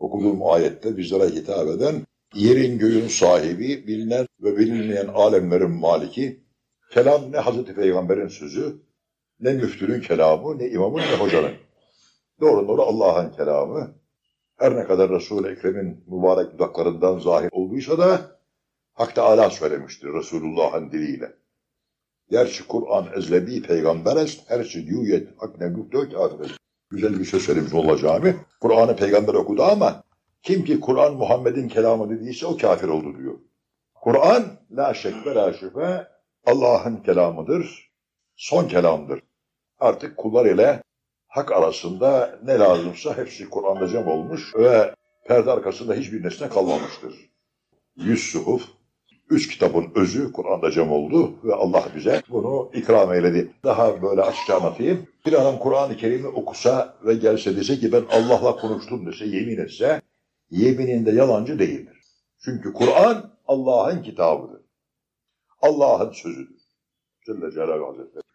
okuduğum ayette bizlere hitap eden yerin göğün sahibi, bilinen ve bilinmeyen alemlerin maliki, kelam ne Hazreti Peygamber'in sözü, ne müftünün kelamı, ne imamın ne hocanın. Doğru doğru Allah'ın kelamı. Her ne kadar Resul-i Ekrem'in mübarek dudaklarından zahir olduysa da Hak Teala söylemiştir Resulullah'ın diliyle. Gerçi Kur'an ezlebi peygamber est, her şey yuyet, hak ne gükte kafir Güzel bir şey söylemiş olacağımı. Kur'an'ı peygamber okudu ama kim ki Kur'an Muhammed'in kelamı dediyse o kafir oldu diyor. Kur'an la şek ve la şüphe Allah'ın kelamıdır, son kelamdır. Artık kullar ile hak arasında ne lazımsa hepsi Kur'an'da cem olmuş ve perde arkasında hiçbir nesne kalmamıştır. Yüz suhuf, üç kitabın özü Kur'an'da cem oldu ve Allah bize bunu ikram eyledi. Daha böyle açıkça anlatayım. Bir adam Kur'an-ı Kerim'i okusa ve gelse dese ki ben Allah'la konuştum dese, yemin etse, yemininde yalancı değildir. Çünkü Kur'an Allah'ın kitabıdır. Allah'ın sözüdür. Celle Celaluhu Hazretleri.